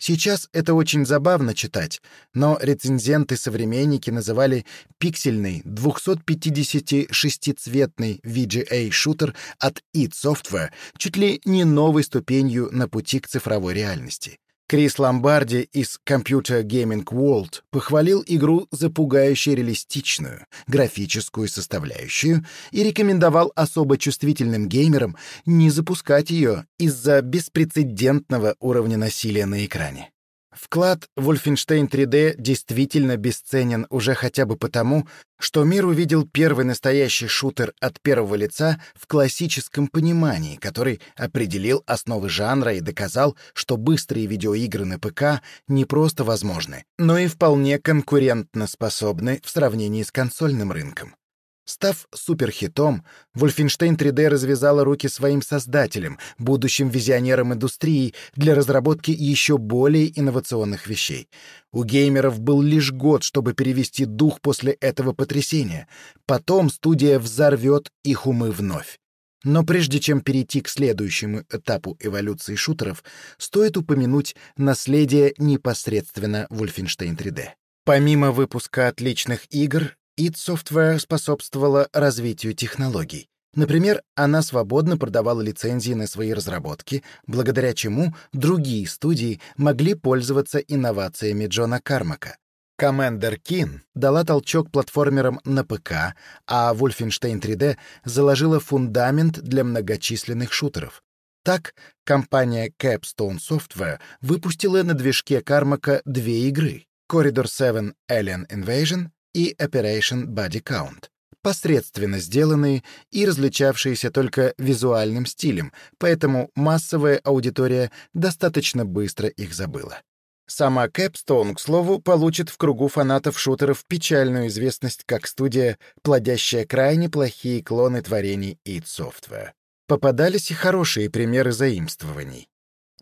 Сейчас это очень забавно читать, но рецензенты-современники называли пиксельный 256-цветный VGA-шутер от id Software чуть ли не новой ступенью на пути к цифровой реальности. Крис Ломбарди из Computer Gaming World похвалил игру за пугающе реалистичную, графическую составляющую и рекомендовал особо чувствительным геймерам не запускать ее из-за беспрецедентного уровня насилия на экране. Вклад Wolfenstein 3D действительно бесценен уже хотя бы потому, что мир увидел первый настоящий шутер от первого лица в классическом понимании, который определил основы жанра и доказал, что быстрые видеоигры на ПК не просто возможны, но и вполне конкурентно способны в сравнении с консольным рынком. Став суперхитом, Wolfenstein 3D развязала руки своим создателям, будущим визионерам индустрии, для разработки еще более инновационных вещей. У геймеров был лишь год, чтобы перевести дух после этого потрясения. Потом студия взорвет их умы вновь. Но прежде чем перейти к следующему этапу эволюции шутеров, стоит упомянуть наследие непосредственно Wolfenstein 3D. Помимо выпуска отличных игр, id Software способствовала развитию технологий. Например, она свободно продавала лицензии на свои разработки, благодаря чему другие студии могли пользоваться инновациями Джона Кармака. Commander Keen дала толчок платформерам на ПК, а Wolfenstein 3D заложила фундамент для многочисленных шутеров. Так, компания Capstone Software выпустила на движке Кармака две игры — Corridor 7 Alien Invasion и Operation Body Count, посредственно сделанные и различавшиеся только визуальным стилем, поэтому массовая аудитория достаточно быстро их забыла. Сама Capstone, к слову, получит в кругу фанатов шутеров печальную известность как студия, плодящая крайне плохие клоны творений id Software. Попадались и хорошие примеры заимствований.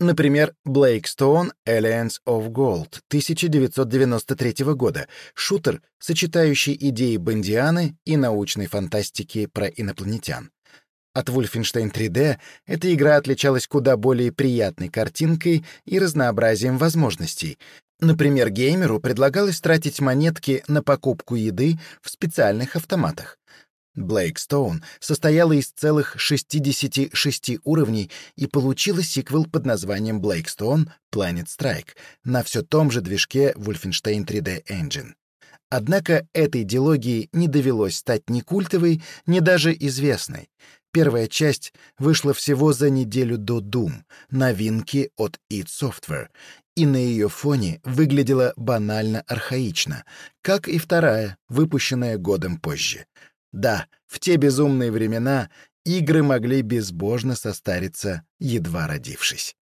Например, Blackstone Alliance of Gold 1993 года, шутер, сочетающий идеи бандианы и научной фантастики про инопланетян. От Wolfenstein 3D эта игра отличалась куда более приятной картинкой и разнообразием возможностей. Например, геймеру предлагалось тратить монетки на покупку еды в специальных автоматах. Blackstone состояла из целых 66 уровней и получила сиквел под названием Blackstone Planet Strike на все том же движке Wolfenstein 3D Engine. Однако этой дилогии не довелось стать ни культовой, ни даже известной. Первая часть вышла всего за неделю до Doom, новинки от id Software, и на ее фоне выглядела банально архаично, как и вторая, выпущенная годом позже. Да, в те безумные времена игры могли безбожно состариться, едва родившись.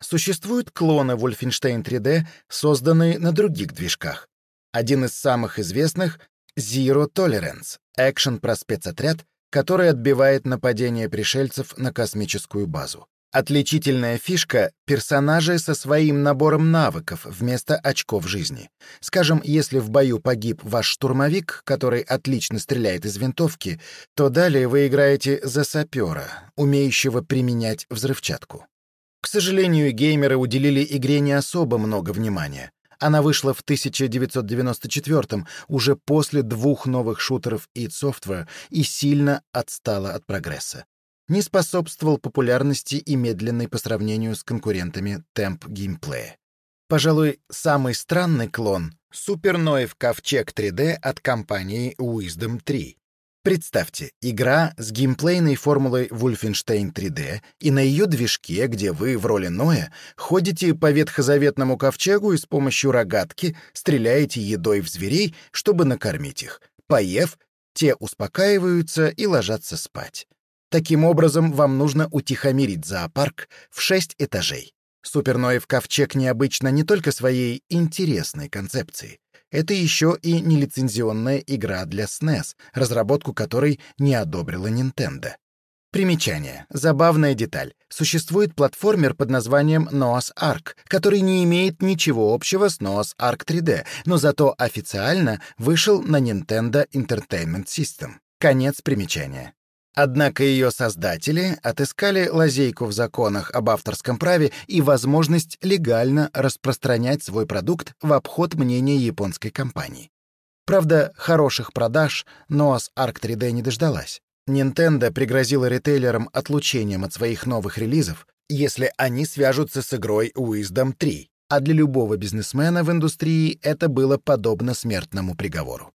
Существуют клоны Wolfenstein 3D, созданные на других движках. Один из самых известных — Zero Tolerance, экшен про спецотряд, который отбивает нападение пришельцев на космическую базу. Отличительная фишка — персонажи со своим набором навыков вместо очков жизни. Скажем, если в бою погиб ваш штурмовик, который отлично стреляет из винтовки, то далее вы играете за сапера, умеющего применять взрывчатку. К сожалению, геймеры уделили игре не особо много внимания. Она вышла в 1994 уже после двух новых шутеров id Software и сильно отстала от прогресса. Не способствовал популярности и медленной по сравнению с конкурентами темп геймплея. Пожалуй, самый странный клон — Суперноев Ковчег 3D от компании Wisdom 3. Представьте, игра с геймплейной формулой Wolfenstein 3D, и на ее движке, где вы в роли Ноя, ходите по ветхозаветному ковчегу и с помощью рогатки стреляете едой в зверей, чтобы накормить их. Поев, те успокаиваются и ложатся спать. Таким образом, вам нужно утихомирить зоопарк в шесть этажей. Суперноев ковчег необычно не только своей интересной концепцией. Это еще и нелицензионная игра для SNES, разработку которой не одобрила Nintendo. Примечание. Забавная деталь. Существует платформер под названием Noah's Ark, который не имеет ничего общего с Noah's Ark 3D, но зато официально вышел на Nintendo Entertainment System. Конец примечания. Однако ее создатели отыскали лазейку в законах об авторском праве и возможность легально распространять свой продукт в обход мнения японской компании. Правда, хороших продаж Noah's Ark 3D не дождалась. Nintendo пригрозила ритейлерам отлучением от своих новых релизов, если они свяжутся с игрой Wisdom 3, а для любого бизнесмена в индустрии это было подобно смертному приговору.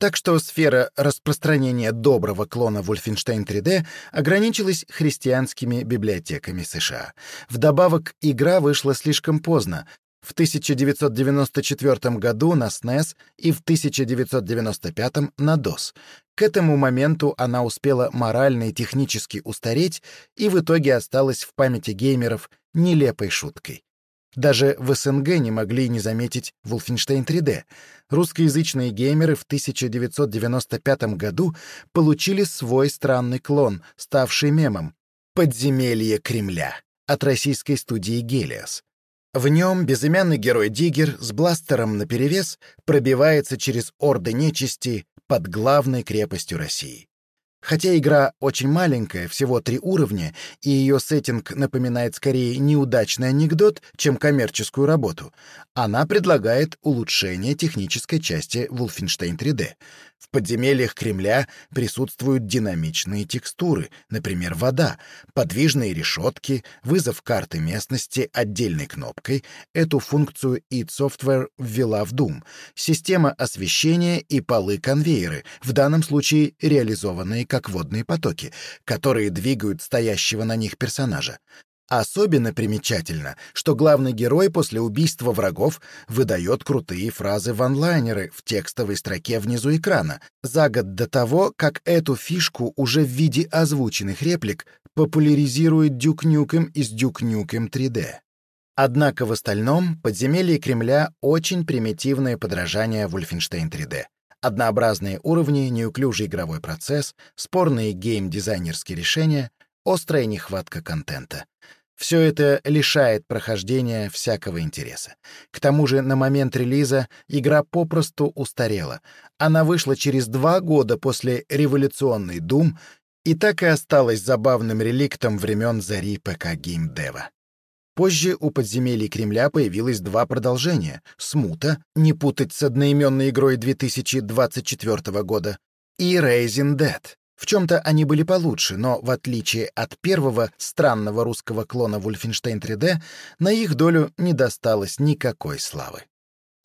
Так что сфера распространения доброго клона Wolfenstein 3D ограничилась христианскими библиотеками США. Вдобавок, игра вышла слишком поздно, в 1994 году на SNES и в 1995 на DOS. К этому моменту она успела морально и технически устареть и в итоге осталась в памяти геймеров нелепой шуткой. Даже в СНГ не могли не заметить Wolfenstein 3D. Русскоязычные геймеры в 1995 году получили свой странный клон, ставший мемом «Подземелье Кремля» от российской студии «Гелиос». В нем безымянный герой Диггер с бластером наперевес пробивается через орды нечисти под главной крепостью России. Хотя игра очень маленькая, всего три уровня, и ее сеттинг напоминает скорее неудачный анекдот, чем коммерческую работу, она предлагает улучшение технической части Wolfenstein 3D. В подземельях Кремля присутствуют динамичные текстуры, например, вода, подвижные решетки, вызов карты местности отдельной кнопкой. Эту функцию id Software ввела в Doom. Система освещения и полы-конвейеры, в данном случае реализованные как водные потоки, которые двигают стоящего на них персонажа. Особенно примечательно, что главный герой после убийства врагов выдает крутые фразы ванлайнеры в текстовой строке внизу экрана, за год до того, как эту фишку уже в виде озвученных реплик популяризирует Дюк Нюкем из Дюк Нюкем 3D. Однако в остальном подземелье Кремля очень примитивное подражание Wolfenstein 3D. Однообразные уровни, неуклюжий игровой процесс, спорные гейм-дизайнерские решения, острая нехватка контента. Все это лишает прохождения всякого интереса. К тому же на момент релиза игра попросту устарела. Она вышла через два года после революционной Doom и так и осталась забавным реликтом времен зари ПК геймдева. Позже у подземелий Кремля появилось два продолжения — «Смута», не путать с одноименной игрой 2024 года, и «Raising Dead». В чем-то они были получше, но, в отличие от первого странного русского клона Wolfenstein 3D, на их долю не досталось никакой славы.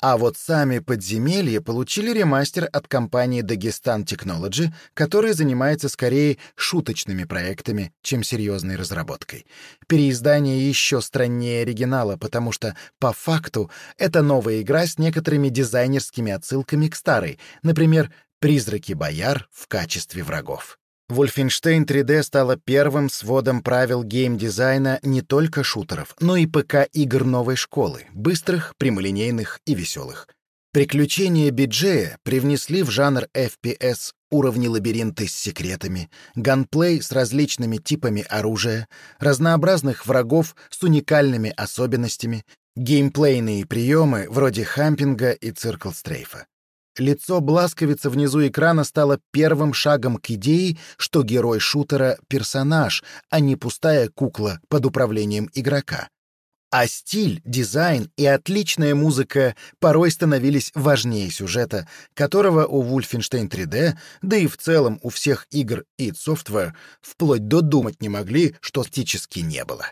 А вот сами подземелья получили ремастер от компании Dagestan Technology, которая занимается скорее шуточными проектами, чем серьезной разработкой. Переиздание еще страннее оригинала, потому что, по факту, это новая игра с некоторыми дизайнерскими отсылками к старой, например, «Призраки бояр» в качестве врагов. Wolfenstein 3D стала первым сводом правил геймдизайна не только шутеров, но и ПК-игр новой школы, быстрых, прямолинейных и веселых. Приключения Биджея привнесли в жанр FPS уровни лабиринты с секретами, ганплей с различными типами оружия, разнообразных врагов с уникальными особенностями, геймплейные приемы вроде хампинга и циркл-стрейфа. Лицо Бласковица внизу экрана стало первым шагом к идее, что герой шутера — персонаж, а не пустая кукла под управлением игрока. А стиль, дизайн и отличная музыка порой становились важнее сюжета, которого у Wolfenstein 3D, да и в целом у всех игр id Software, вплоть до думать не могли, что стически не было.